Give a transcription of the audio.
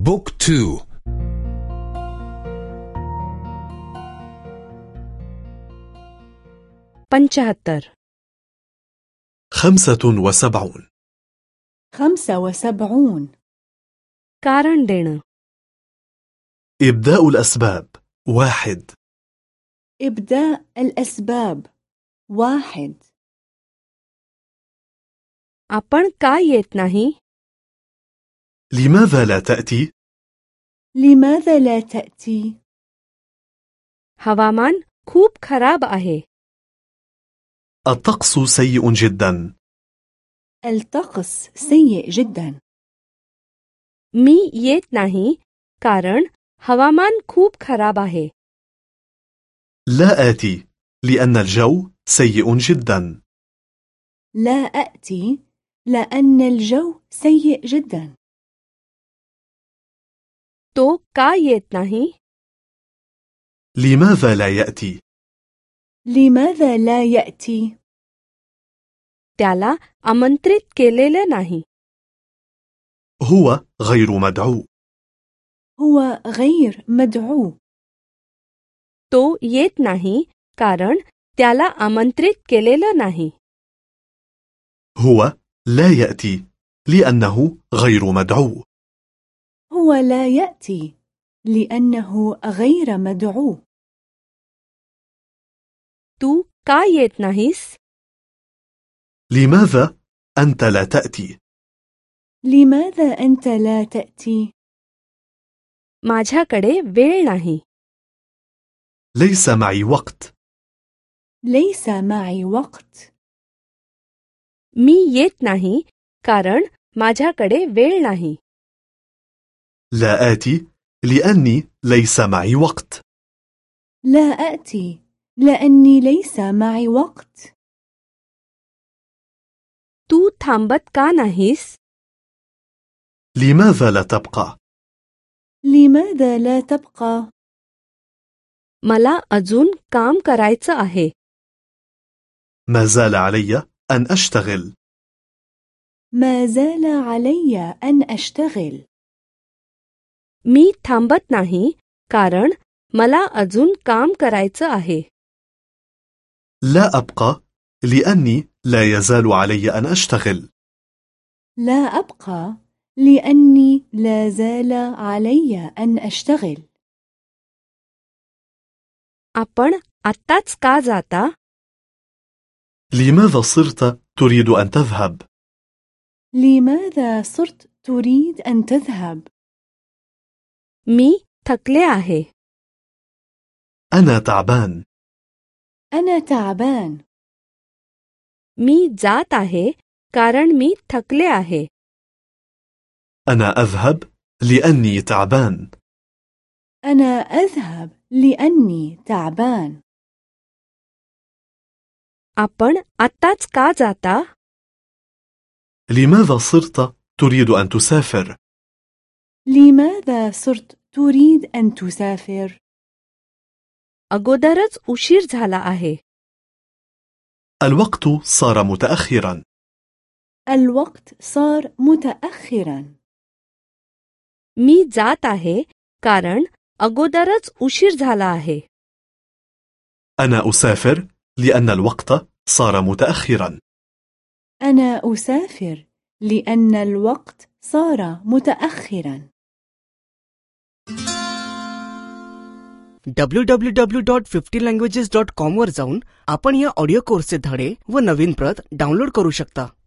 بوك تو पंचाहत्तर خمسة وسبعون خمسة وسبعون कारण देणं إبداء الأسباب واحد إبداء الأسباب واحد आपण का येत नाही لماذا لا تأتي؟ لماذا لا تأتي؟ हवामान खूप खराब आहे الطقس سيء جدا الطقس سيء جدا मी येत नाही कारण हवामान खूप खराब आहे لا آتي لأن الجو سيء جدا لا أأتي لأن الجو سيء جدا तो का येत नाही لماذا لا يأتي؟ لماذا لا يأتي؟ त्याला आमंत्रित केलेले नाही هو غير مدعو هو غير مدعو तो येत नाही कारण त्याला आमंत्रित केलेलं नाही هو لا يأتي لأنه غير مدعو هو لا يأتي لأنه غير مدعو तू का येत नाहीस لماذا أنت لا تأتي؟ لماذا أنت لا تأتي؟ माझ्याकडे वेळ नाही ليس معي وقت ليس معي وقت मी येत नाही कारण माझ्याकडे वेळ नाही لا آتي لأني ليس معي وقت لا أأتي لأني ليس معي وقت तू थांबत का नाहीस لماذا لا تبقى؟ لماذا لا تبقى؟ मला अजून काम करायचं आहे ما زال علي أن أشتغل ما زال علي أن أشتغل मी थांबत नाही कारण मला अजून काम करायचं आहे لا أبقى لأني لا يزال علي أن أشتغل لا أبقى لأني لا زال علي أن أشتغل आपण आत्ताच का जाता لماذا صرت تريد أن تذهب؟ لماذا صرت تريد أن تذهب؟ मी थकले आहे أنا تعبان أنا تعبان मी जात आहे कारण मी थकले आहे أنا أذهب لأني تعبان أنا أذهب لأني تعبان आपण आत्ताच का जाता لماذا صرت تريد أن تسافر؟ لماذا صرت تريد أن تسافر؟ अगोदरच उशीर झाला आहे الوقت صار متأخرا الوقت صار متأخرا मी जात आहे कारण अगोदरच उशीर झाला आहे أنا أسافر لأن الوقت صار متأخرا أنا أسافر لأن الوقت صار متأخرا W W W dot fifty languages dot कॉमवर जाऊन आपण या ऑडिओ कोर्सचे धडे व नवीन प्रत डाउनलोड करू शकता.